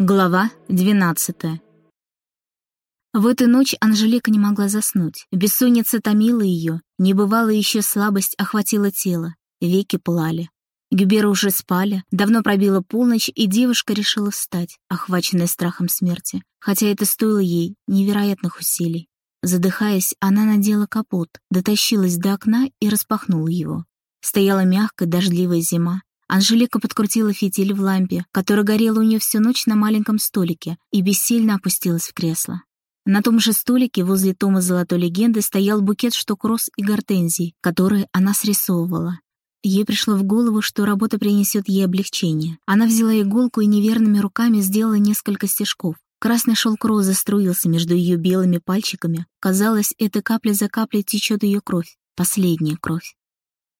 Глава 12 В эту ночь Анжелика не могла заснуть. Бессонница томила ее, небывалая еще слабость охватила тело, веки пылали. Гюберы уже спали, давно пробила полночь, и девушка решила встать, охваченная страхом смерти, хотя это стоило ей невероятных усилий. Задыхаясь, она надела капот, дотащилась до окна и распахнула его. Стояла мягкая дождливая зима, Анжелика подкрутила фитиль в лампе, которая горела у нее всю ночь на маленьком столике, и бессильно опустилась в кресло. На том же столике возле тома золотой легенды стоял букет штук-роз и гортензий, которые она срисовывала. Ей пришло в голову, что работа принесет ей облегчение. Она взяла иголку и неверными руками сделала несколько стежков. Красный шелк розы струился между ее белыми пальчиками. Казалось, эта капля за каплей течет ее кровь. Последняя кровь.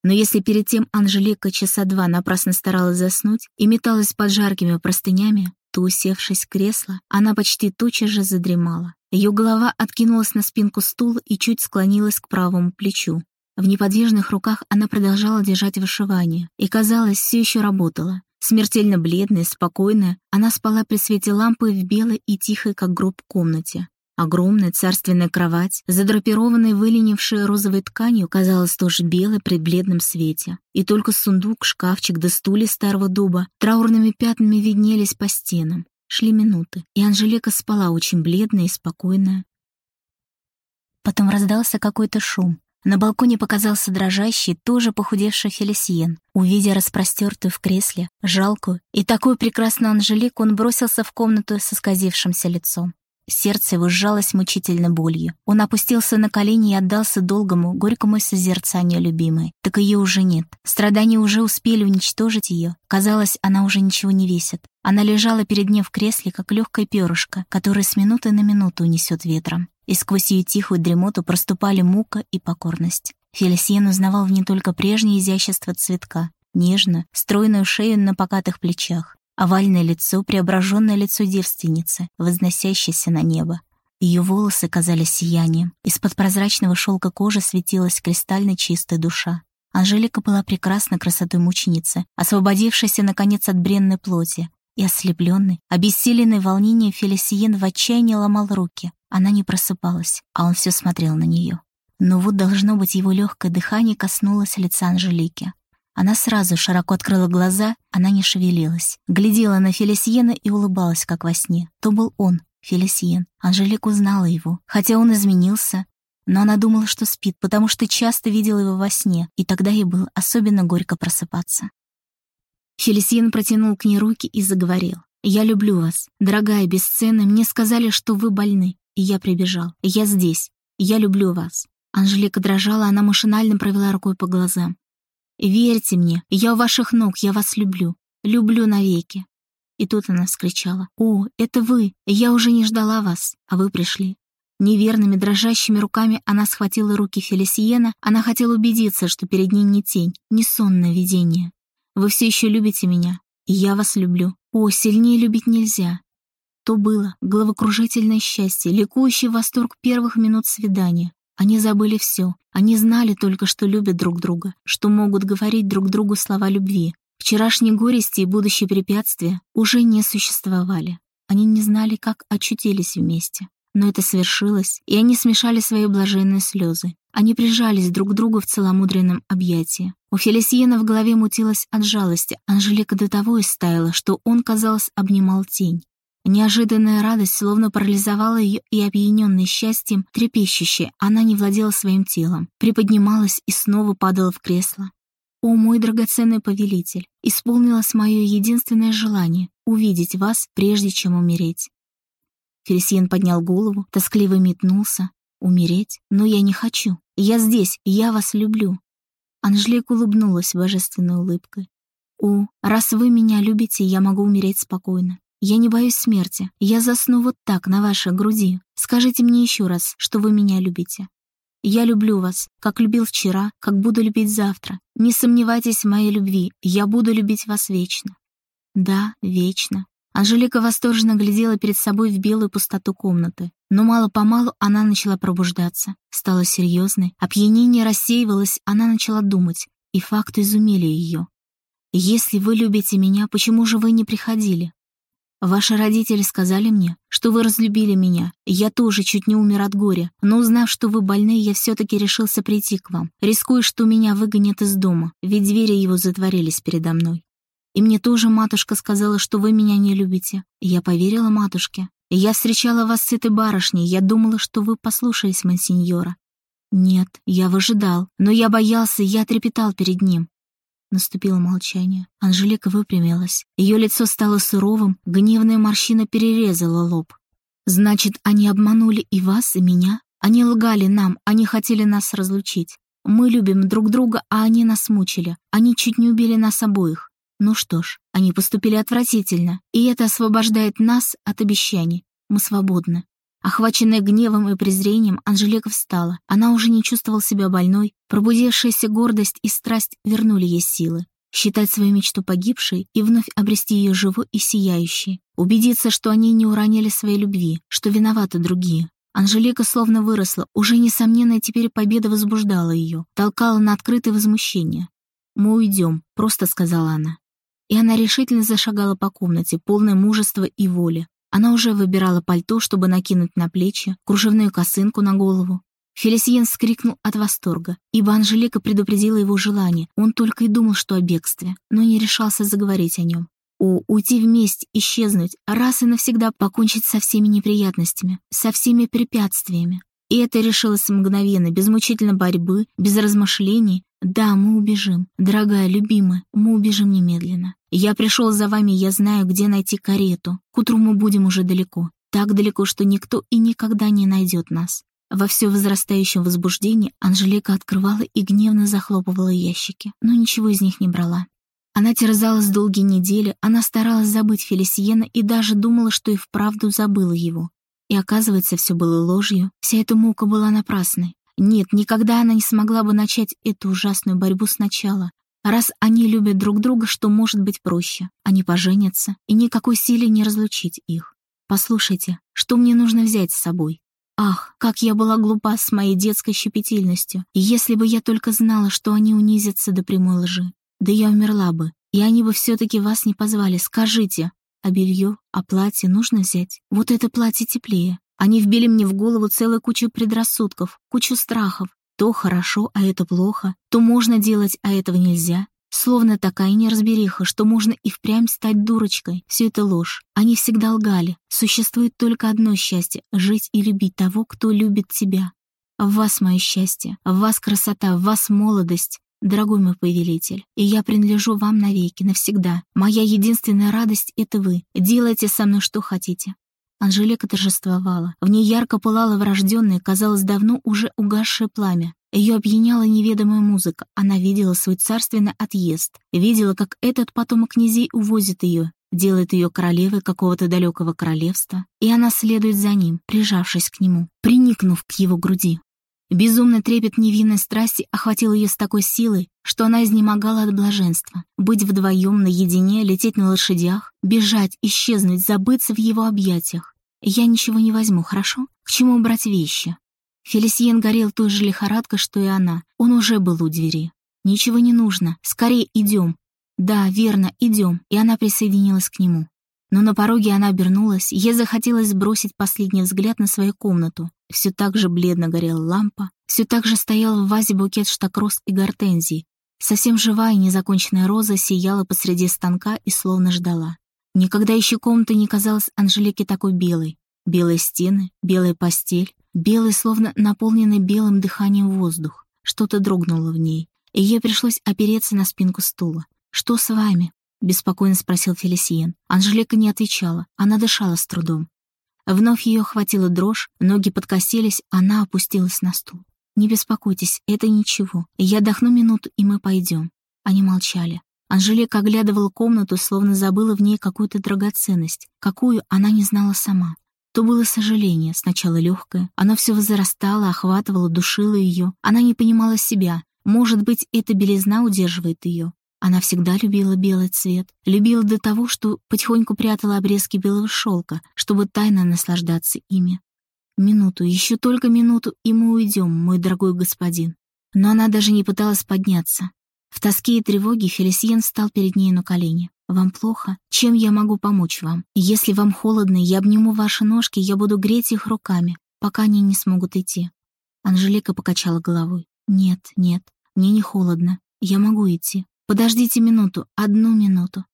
Но если перед тем Анжелика часа два напрасно старалась заснуть и металась под жаркими простынями, то, усевшись в кресло, она почти тотчас же задремала. Ее голова откинулась на спинку стула и чуть склонилась к правому плечу. В неподвижных руках она продолжала держать вышивание и, казалось, все еще работала. Смертельно бледная, спокойная, она спала при свете лампы в белой и тихой, как гроб, комнате. Огромная царственная кровать, задрапированная выленившей розовой тканью, казалась тоже белой при бледном свете. И только сундук, шкафчик да стулья старого дуба траурными пятнами виднелись по стенам. Шли минуты, и Анжелика спала очень бледная и спокойная. Потом раздался какой-то шум. На балконе показался дрожащий, тоже похудевший Фелисиен. Увидя распростертую в кресле, жалкую и такую прекрасную Анжелику, он бросился в комнату с исказившимся лицом. Сердце его сжалось мучительно болью. Он опустился на колени и отдался долгому, горькому созерцанию любимой. Так ее уже нет. Страдания уже успели уничтожить ее. Казалось, она уже ничего не весит. Она лежала перед ним в кресле, как легкое перышко, которое с минуты на минуту унесет ветром. И сквозь ее тихую дремоту проступали мука и покорность. Фелисиен узнавал в ней только прежнее изящество цветка, нежно, стройную шею на покатых плечах, овальное лицо, преображенное лицо девственницы, возносящееся на небо. Ее волосы казались сиянием, из-под прозрачного шелка кожи светилась кристально чистая душа. Анжелика была прекрасна красотой мученицы, освободившейся, наконец, от бренной плоти, и ослепленный, обессиленный волнением Фелисиен в отчаянии ломал руки. Она не просыпалась, а он все смотрел на нее. Но вот, должно быть, его легкое дыхание коснулось лица Анжелики. Она сразу широко открыла глаза, она не шевелилась. Глядела на Фелисиена и улыбалась, как во сне. То был он, Фелисиен. Анжелика узнала его, хотя он изменился. Но она думала, что спит, потому что часто видела его во сне, и тогда ей было особенно горько просыпаться. Фелисиен протянул к ней руки и заговорил. «Я люблю вас. Дорогая, бесценная, мне сказали, что вы больны. И я прибежал. Я здесь. Я люблю вас». Анжелика дрожала, она машинально провела рукой по глазам. Верьте мне, я у ваших ног, я вас люблю. Люблю навеки. И тут она вскричала. «О, это вы! Я уже не ждала вас, а вы пришли». Неверными, дрожащими руками она схватила руки Фелисиена, она хотела убедиться, что перед ней не тень, не сонное видение. «Вы все еще любите меня, и я вас люблю. О, сильнее любить нельзя». То было головокружительное счастье, ликующий восторг первых минут свидания. Они забыли все. Они знали только, что любят друг друга, что могут говорить друг другу слова любви. Вчерашние горести и будущие препятствия уже не существовали. Они не знали, как очутились вместе. Но это свершилось, и они смешали свои блаженные слезы. Они прижались друг к другу в целомудренном объятии. У Фелисиена в голове мутилась от жалости. Анжелика до того истаяла, что он, казалось, обнимал тень. Неожиданная радость словно парализовала ее и, опьяненная счастьем, трепещущая, она не владела своим телом, приподнималась и снова падала в кресло. «О, мой драгоценный повелитель, исполнилось мое единственное желание — увидеть вас, прежде чем умереть». Фелисиен поднял голову, тоскливо метнулся. «Умереть? Но я не хочу. Я здесь, я вас люблю». Анжелика улыбнулась божественной улыбкой. «О, раз вы меня любите, я могу умереть спокойно. Я не боюсь смерти. Я засну вот так, на вашей груди. Скажите мне еще раз, что вы меня любите. Я люблю вас, как любил вчера, как буду любить завтра. Не сомневайтесь в моей любви, я буду любить вас вечно. Да, вечно. Анжелика восторженно глядела перед собой в белую пустоту комнаты. Но мало-помалу она начала пробуждаться. Стала серьезной, опьянение рассеивалось, она начала думать, и факты изумили ее. «Если вы любите меня, почему же вы не приходили? Ваши родители сказали мне, что вы разлюбили меня. Я тоже чуть не умер от горя, но узнав, что вы больны, я все-таки решился прийти к вам, рискуя, что меня выгонят из дома, ведь двери его затворились передо мной. И мне тоже матушка сказала, что вы меня не любите. Я поверила матушке. Я встречала вас с этой барышней, я думала, что вы послушались мансиньора. Нет, я выжидал, но я боялся, я трепетал перед ним. Наступило молчание. Анжелика выпрямилась. Ее лицо стало суровым, гневная морщина перерезала лоб. «Значит, они обманули и вас, и меня? Они лгали нам, они хотели нас разлучить. Мы любим друг друга, а они нас мучили. Они чуть не убили нас обоих. Ну что ж, они поступили отвратительно, и это освобождает нас от обещаний. Мы свободны. Охваченная гневом и презрением, Анжелика встала. Она уже не чувствовала себя больной. Пробудившаяся гордость и страсть вернули ей силы. Считать свою мечту погибшей и вновь обрести ее живой и сияющей. Убедиться, что они не уронили своей любви, что виноваты другие. Анжелика словно выросла, уже несомненно теперь победа возбуждала ее, толкала на открытое возмущение. «Мы уйдем», — просто сказала она. И она решительно зашагала по комнате, полной мужества и воли. Она уже выбирала пальто, чтобы накинуть на плечи, кружевную косынку на голову. Фелисиен вскрикнул от восторга, ибо Анжелика предупредила его желание. Он только и думал, что о бегстве, но не решался заговорить о нем. О, уйти вместе, исчезнуть, раз и навсегда покончить со всеми неприятностями, со всеми препятствиями. И это решилось мгновенно, без мучительной борьбы, без размышлений. Да, мы убежим. Дорогая, любимая, мы убежим немедленно. Я пришел за вами, я знаю, где найти карету. К утру мы будем уже далеко. Так далеко, что никто и никогда не найдет нас. Во все возрастающем возбуждении Анжелика открывала и гневно захлопывала ящики, но ничего из них не брала. Она терзалась долгие недели, она старалась забыть Фелисиена и даже думала, что и вправду забыла его. И оказывается, все было ложью, вся эта мука была напрасной. Нет, никогда она не смогла бы начать эту ужасную борьбу сначала. Раз они любят друг друга, что может быть проще? Они поженятся, и никакой силе не разлучить их. Послушайте, что мне нужно взять с собой? Ах, как я была глупа с моей детской щепетильностью. Если бы я только знала, что они унизятся до прямой лжи. Да я умерла бы, и они бы все-таки вас не позвали. Скажите, а белье, а платье нужно взять. Вот это платье теплее. Они вбили мне в голову целую кучу предрассудков, кучу страхов. То хорошо, а это плохо. То можно делать, а этого нельзя. Словно такая неразбериха, что можно и впрямь стать дурочкой. Все это ложь. Они всегда лгали. Существует только одно счастье — жить и любить того, кто любит тебя. В вас мое счастье, в вас красота, в вас молодость. Дорогой мой повелитель, и я принадлежу вам навеки, навсегда. Моя единственная радость — это вы. Делайте со мной что хотите». Анжелика торжествовала. В ней ярко пылало врожденное, казалось, давно уже угасшее пламя. Ее опьяняла неведомая музыка. Она видела свой царственный отъезд. Видела, как этот потомок князей увозит ее, делает ее королевой какого-то далекого королевства. И она следует за ним, прижавшись к нему, приникнув к его груди. Безумный трепет невинной страсти охватил ее с такой силой, что она изнемогала от блаженства. Быть вдвоем, наедине, лететь на лошадях, бежать, исчезнуть, забыться в его объятиях. Я ничего не возьму, хорошо? К чему брать вещи? Фелисиен горел той же лихорадкой, что и она. Он уже был у двери. Ничего не нужно. Скорее идем. Да, верно, идем. И она присоединилась к нему. Но на пороге она обернулась, ей захотелось сбросить последний взгляд на свою комнату. Все так же бледно горела лампа, все так же стоял в вазе букет штакроз и гортензий. Совсем живая незаконченная роза сияла посреди станка и словно ждала. Никогда еще комната не казалась Анжелике такой белой. Белые стены, белая постель, белый, словно наполненный белым дыханием воздух. Что-то дрогнуло в ней, и ей пришлось опереться на спинку стула. «Что с вами?» — беспокойно спросил Фелисиен. Анжелика не отвечала, она дышала с трудом. Вновь ее охватила дрожь, ноги подкосились, она опустилась на стул. «Не беспокойтесь, это ничего. Я отдохну минуту, и мы пойдем». Они молчали. Анжелика оглядывала комнату, словно забыла в ней какую-то драгоценность, какую она не знала сама. То было сожаление, сначала легкое. Оно все возрастало, охватывало, душило ее. Она не понимала себя. Может быть, эта белизна удерживает ее. Она всегда любила белый цвет, любила до того, что потихоньку прятала обрезки белого шелка, чтобы тайно наслаждаться ими. Минуту, еще только минуту, и мы уйдем, мой дорогой господин. Но она даже не пыталась подняться. В тоске и тревоге Фелисиен встал перед ней на колени. Вам плохо? Чем я могу помочь вам? Если вам холодно, я обниму ваши ножки, я буду греть их руками, пока они не смогут идти». Анжелика покачала головой. «Нет, нет, мне не холодно. Я могу идти. Подождите минуту, одну минуту».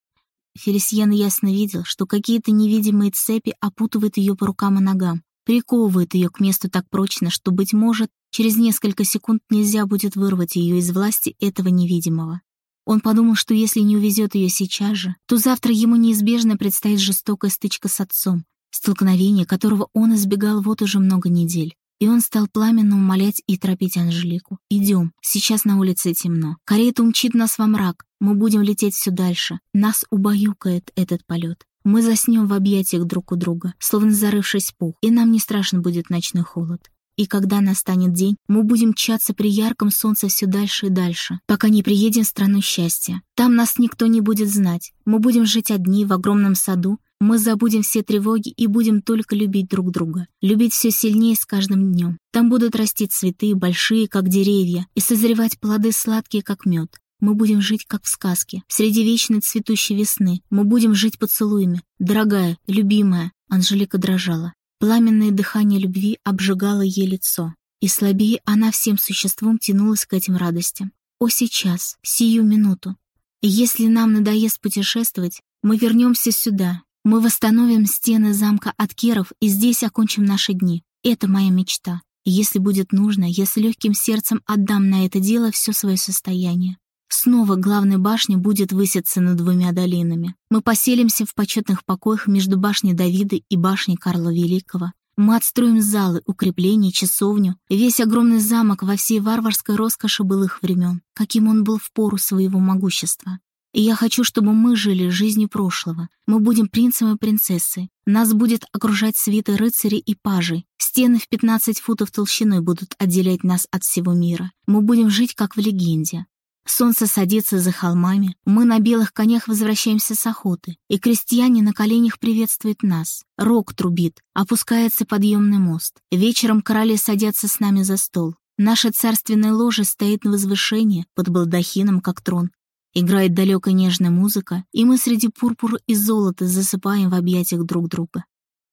Фелисьен ясно видел, что какие-то невидимые цепи опутывают ее по рукам и ногам, приковывают ее к месту так прочно, что, быть может, через несколько секунд нельзя будет вырвать ее из власти этого невидимого. Он подумал, что если не увезет ее сейчас же, то завтра ему неизбежно предстоит жестокая стычка с отцом, столкновение которого он избегал вот уже много недель. И он стал пламенно умолять и торопить Анжелику. «Идем, сейчас на улице темно. Карета умчит нас во мрак. Мы будем лететь все дальше. Нас убаюкает этот полет. Мы заснем в объятиях друг у друга, словно зарывшись в пух, и нам не страшно будет ночной холод. И когда настанет день, мы будем мчаться при ярком солнце все дальше и дальше, пока не приедем в страну счастья. Там нас никто не будет знать. Мы будем жить одни в огромном саду. Мы забудем все тревоги и будем только любить друг друга. Любить все сильнее с каждым днем. Там будут расти цветы, большие, как деревья, и созревать плоды сладкие, как мед. Мы будем жить, как в сказке, среди вечной цветущей весны. Мы будем жить поцелуями. Дорогая, любимая, Анжелика дрожала. Пламенное дыхание любви обжигало ей лицо, и слабее она всем существом тянулась к этим радостям. О, сейчас, сию минуту. если нам надоест путешествовать, мы вернемся сюда. Мы восстановим стены замка от Керов и здесь окончим наши дни. Это моя мечта. И если будет нужно, я с легким сердцем отдам на это дело все свое состояние. Снова главная башня будет выситься над двумя долинами. Мы поселимся в почетных покоях между башней Давида и башней Карла Великого. Мы отстроим залы, укрепления, часовню, весь огромный замок во всей варварской роскоши былых времен, каким он был в пору своего могущества. И я хочу, чтобы мы жили жизнью прошлого. Мы будем принцем и принцессой. Нас будет окружать свиты рыцарей и пажей. Стены в 15 футов толщиной будут отделять нас от всего мира. Мы будем жить, как в легенде. Солнце садится за холмами, мы на белых конях возвращаемся с охоты, и крестьяне на коленях приветствуют нас. Рог трубит, опускается подъемный мост. Вечером короли садятся с нами за стол. Наша царственная ложа стоит на возвышении, под балдахином, как трон. Играет далекая нежная музыка, и мы среди пурпура и золота засыпаем в объятиях друг друга.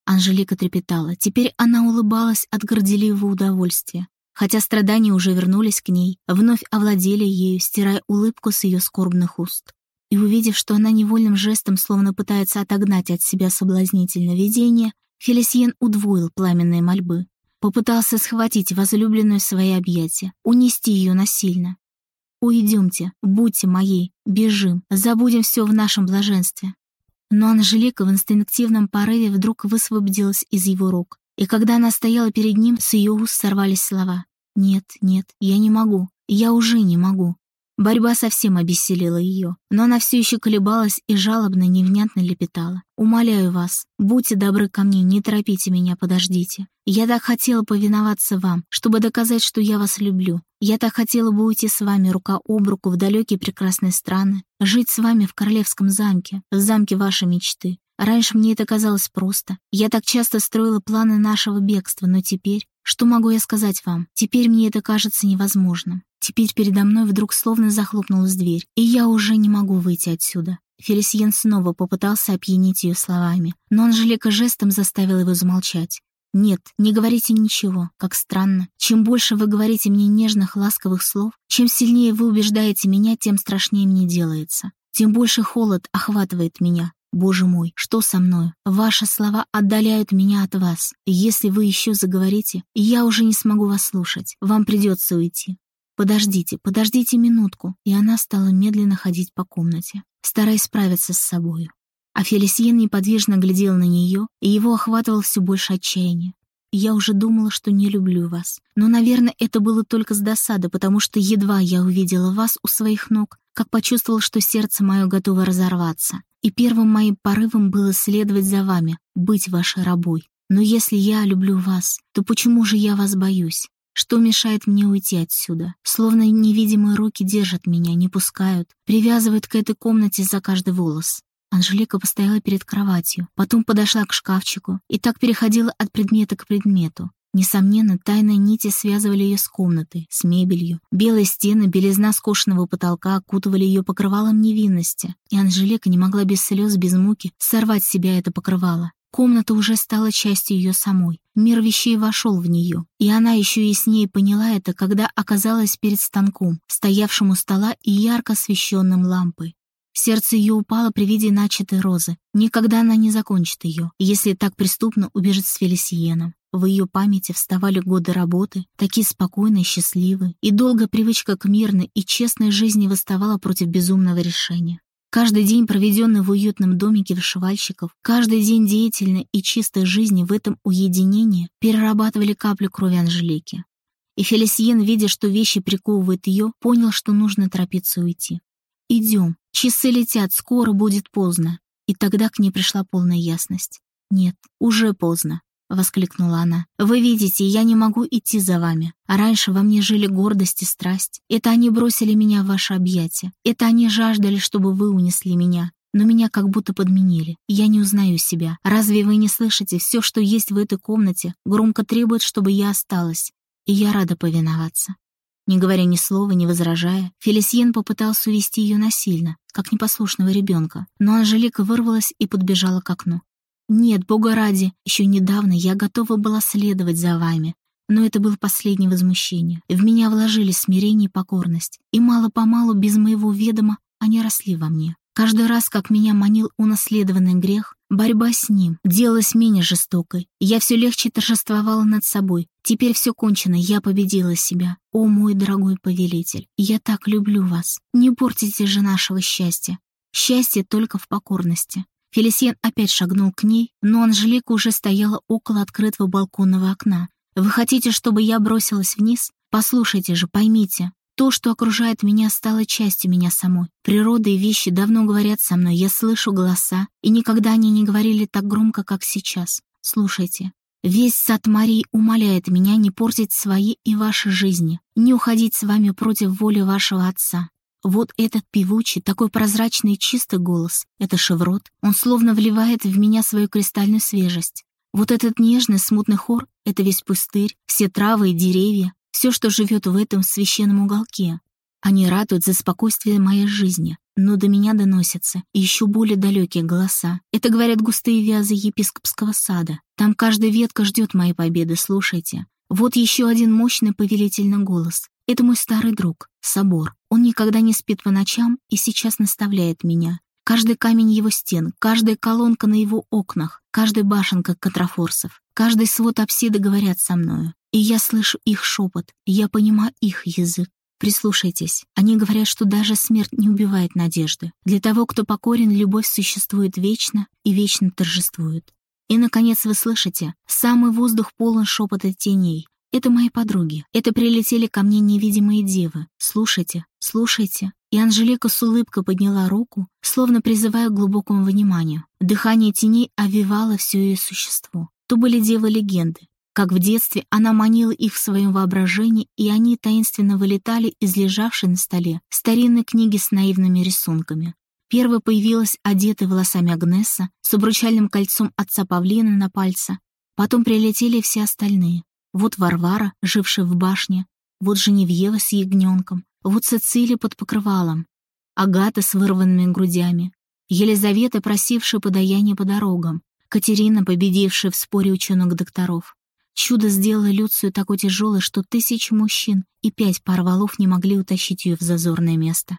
Анжелика трепетала. Теперь она улыбалась от горделивого удовольствия. Хотя страдания уже вернулись к ней, вновь овладели ею, стирая улыбку с ее скорбных уст. И увидев, что она невольным жестом словно пытается отогнать от себя соблазнительное видение, Фелисиен удвоил пламенные мольбы. Попытался схватить возлюбленную в свои объятия, унести ее насильно. «Уйдемте, будьте моей, бежим, забудем все в нашем блаженстве». Но Анжелика в инстинктивном порыве вдруг высвободилась из его рук, и когда она стояла перед ним, с ее уст сорвались слова. «Нет, нет, я не могу. Я уже не могу». Борьба совсем обессилила ее, но она все еще колебалась и жалобно, невнятно лепетала. «Умоляю вас, будьте добры ко мне, не торопите меня, подождите. Я так хотела повиноваться вам, чтобы доказать, что я вас люблю. Я так хотела бы уйти с вами рука об руку в далекие прекрасные страны, жить с вами в королевском замке, в замке вашей мечты. Раньше мне это казалось просто. Я так часто строила планы нашего бегства, но теперь... Что могу я сказать вам? Теперь мне это кажется невозможным. Теперь передо мной вдруг словно захлопнулась дверь, и я уже не могу выйти отсюда. Фелисиен снова попытался опьянить ее словами, но Анжелика жестом заставила его замолчать. «Нет, не говорите ничего, как странно. Чем больше вы говорите мне нежных, ласковых слов, чем сильнее вы убеждаете меня, тем страшнее мне делается. Тем больше холод охватывает меня. Боже мой, что со мной? Ваши слова отдаляют меня от вас. Если вы еще заговорите, я уже не смогу вас слушать. Вам придется уйти. Подождите, подождите минутку. И она стала медленно ходить по комнате, стараясь справиться с собою. А Фелисиен неподвижно глядел на нее, и его охватывал все больше отчаяния. Я уже думала, что не люблю вас. Но, наверное, это было только с досады, потому что едва я увидела вас у своих ног, как почувствовала, что сердце мое готово разорваться. И первым моим порывом было следовать за вами, быть вашей рабой. Но если я люблю вас, то почему же я вас боюсь? Что мешает мне уйти отсюда? Словно невидимые руки держат меня, не пускают, привязывают к этой комнате за каждый волос. Анжелика постояла перед кроватью, потом подошла к шкафчику и так переходила от предмета к предмету. Несомненно, тайные нити связывали ее с комнатой, с мебелью. Белые стены, белизна скошенного потолка окутывали ее покрывалом невинности, и Анжелика не могла без слез, без муки сорвать с себя это покрывало. Комната уже стала частью ее самой. Мир вещей вошел в нее, и она еще яснее поняла это, когда оказалась перед станком, стоявшим у стола и ярко освещенным лампой. Сердце ее упало при виде начатой розы. Никогда она не закончит ее, если так преступно убежит с Фелисиеном. В ее памяти вставали годы работы, такие спокойные, счастливые, и долгая привычка к мирной и честной жизни восставала против безумного решения. Каждый день, проведенный в уютном домике вышивальщиков, каждый день деятельной и чистой жизни в этом уединении перерабатывали каплю крови Анжелики. И Фелисиен, видя, что вещи приковывают ее, понял, что нужно торопиться уйти. «Идем, часы летят, скоро будет поздно». И тогда к ней пришла полная ясность. «Нет, уже поздно. — воскликнула она. «Вы видите, я не могу идти за вами. А раньше во мне жили гордость и страсть. Это они бросили меня в ваше объятия. Это они жаждали, чтобы вы унесли меня. Но меня как будто подменили. Я не узнаю себя. Разве вы не слышите? Все, что есть в этой комнате, громко требует, чтобы я осталась. И я рада повиноваться». Не говоря ни слова, не возражая, Фелисьен попытался увести ее насильно, как непослушного ребенка, но Анжелика вырвалась и подбежала к окну. «Нет, бога ради, еще недавно я готова была следовать за вами, но это было последнее возмущение. В меня вложили смирение и покорность, и мало-помалу, без моего ведома, они росли во мне. Каждый раз, как меня манил унаследованный грех, борьба с ним делалась менее жестокой. Я все легче торжествовала над собой. Теперь все кончено, я победила себя. О, мой дорогой повелитель, я так люблю вас. Не портите же нашего счастья. Счастье только в покорности. Фелисиен опять шагнул к ней, но Анжелика уже стояла около открытого балконного окна. «Вы хотите, чтобы я бросилась вниз? Послушайте же, поймите. То, что окружает меня, стало частью меня самой. Природа и вещи давно говорят со мной, я слышу голоса, и никогда они не говорили так громко, как сейчас. Слушайте. Весь сад Марии умоляет меня не портить свои и ваши жизни, не уходить с вами против воли вашего отца. Вот этот певучий, такой прозрачный и чистый голос, это шеврот, он словно вливает в меня свою кристальную свежесть. Вот этот нежный, смутный хор — это весь пустырь, все травы и деревья, все, что живет в этом священном уголке. Они радуют за спокойствие моей жизни, но до меня доносятся еще более далекие голоса. Это говорят густые вязы епископского сада. Там каждая ветка ждет моей победы, слушайте. Вот еще один мощный повелительный голос. Это мой старый друг, Собор. Он никогда не спит по ночам и сейчас наставляет меня. Каждый камень его стен, каждая колонка на его окнах, каждая башенка катрафорсов, каждый свод апсиды говорят со мною. И я слышу их шепот, я понимаю их язык. Прислушайтесь. Они говорят, что даже смерть не убивает надежды. Для того, кто покорен, любовь существует вечно и вечно торжествует. И, наконец, вы слышите, самый воздух полон шепота теней, это мои подруги. Это прилетели ко мне невидимые девы. Слушайте, слушайте. И Анжелика с улыбкой подняла руку, словно призывая к глубокому вниманию. Дыхание теней овивало все ее существо. То были девы-легенды. Как в детстве она манила их в своем воображении, и они таинственно вылетали из лежавшей на столе старинной книги с наивными рисунками. Первой появилась одетая волосами Агнеса с обручальным кольцом отца Павлина на пальце. Потом прилетели все остальные. Вот Варвара, жившая в башне, вот Женевьева с ягненком, вот Цицилия под покрывалом, Агата с вырванными грудями, Елизавета, просившая подаяние по дорогам, Катерина, победившая в споре ученых-докторов. Чудо сделало Люцию такой тяжелой, что тысячи мужчин и пять пар валов не могли утащить ее в зазорное место.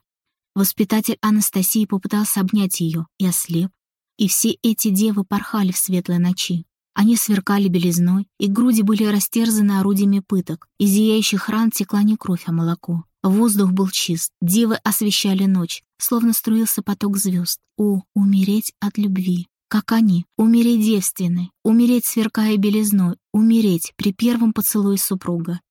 Воспитатель Анастасии попытался обнять ее и ослеп, и все эти девы порхали в светлой ночи. Они сверкали белизной, и груди были растерзаны орудиями пыток. Из зияющих ран текла не кровь, а молоко. Воздух был чист, девы освещали ночь, словно струился поток звезд. О, умереть от любви! Как они, умереть девственной, умереть сверкая белизной, умереть при первом поцелуе супруга.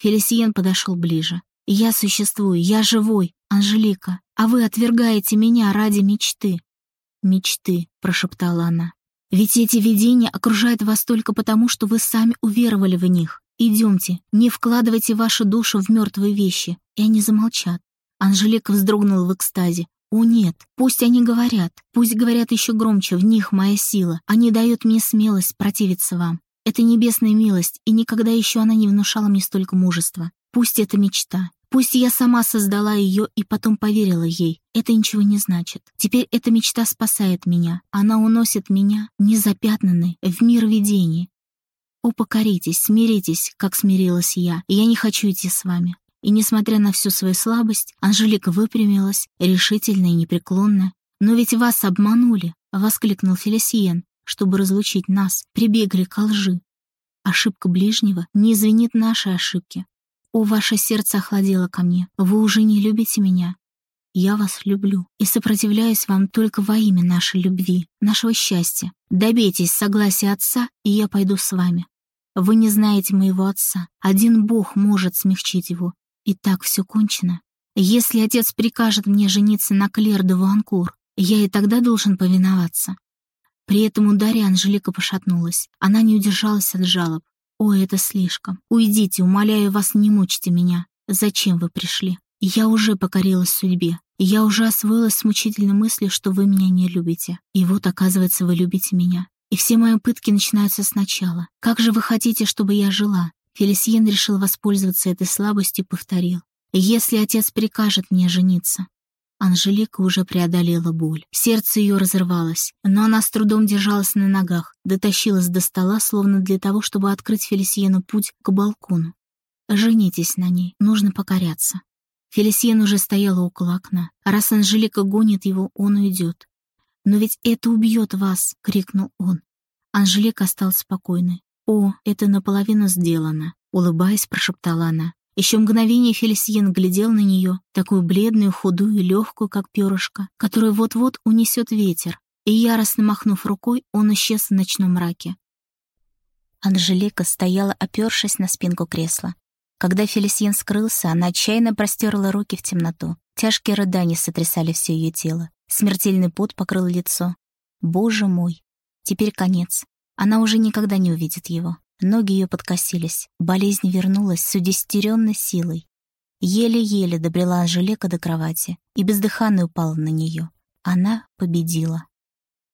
Фелисиен подошел ближе. «Я существую, я живой, Анжелика, а вы отвергаете меня ради мечты». «Мечты», — прошептала она. Ведь эти видения окружают вас только потому, что вы сами уверовали в них. Идемте, не вкладывайте вашу душу в мертвые вещи. И они замолчат. Анжелика вздрогнула в экстазе. «О нет, пусть они говорят, пусть говорят еще громче, в них моя сила. Они дают мне смелость противиться вам. Это небесная милость, и никогда еще она не внушала мне столько мужества. Пусть это мечта, Пусть я сама создала ее и потом поверила ей, это ничего не значит. Теперь эта мечта спасает меня. Она уносит меня, незапятнанной, в мир видений. О, покоритесь, смиритесь, как смирилась я. Я не хочу идти с вами. И несмотря на всю свою слабость, Анжелика выпрямилась, решительно и непреклонно. «Но ведь вас обманули!» — воскликнул Фелисиен. «Чтобы разлучить нас, прибегли к лжи. Ошибка ближнего не извинит нашей ошибки. О, ваше сердце охладело ко мне. Вы уже не любите меня. Я вас люблю и сопротивляюсь вам только во имя нашей любви, нашего счастья. Добейтесь согласия отца, и я пойду с вами. Вы не знаете моего отца. Один Бог может смягчить его. И так все кончено. Если отец прикажет мне жениться на Клер де Вуанкур, я и тогда должен повиноваться. При этом ударе Анжелика пошатнулась. Она не удержалась от жалоб. «Ой, это слишком. Уйдите, умоляю вас, не мучьте меня. Зачем вы пришли? Я уже покорилась судьбе. Я уже освоилась с мучительной мыслью, что вы меня не любите. И вот, оказывается, вы любите меня. И все мои пытки начинаются сначала. Как же вы хотите, чтобы я жила?» Фелисиен решил воспользоваться этой слабостью и повторил. «Если отец прикажет мне жениться, Анжелика уже преодолела боль. Сердце ее разрывалось, но она с трудом держалась на ногах, дотащилась до стола, словно для того, чтобы открыть Фелисиену путь к балкону. «Женитесь на ней, нужно покоряться». Фелисиен уже стояла около окна. Раз Анжелика гонит его, он уйдет. «Но ведь это убьет вас!» — крикнул он. Анжелика осталась спокойной. «О, это наполовину сделано!» — улыбаясь, прошептала она. Еще мгновение Фелисиен глядел на нее, такую бледную, худую и легкую, как перышко, которую вот-вот унесет ветер, и, яростно махнув рукой, он исчез в ночном мраке. Анжелика стояла, опершись на спинку кресла. Когда Фелисиен скрылся, она отчаянно простерла руки в темноту. Тяжкие рыдания сотрясали все ее тело. Смертельный пот покрыл лицо. Боже мой! Теперь конец. Она уже никогда не увидит его. Ноги ее подкосились. Болезнь вернулась с удестеренной силой. Еле-еле добрела Анжелика до кровати и бездыханно упала на нее. Она победила.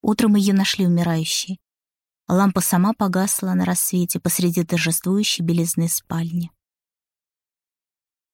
Утром ее нашли умирающей. Лампа сама погасла на рассвете посреди торжествующей белизны спальни.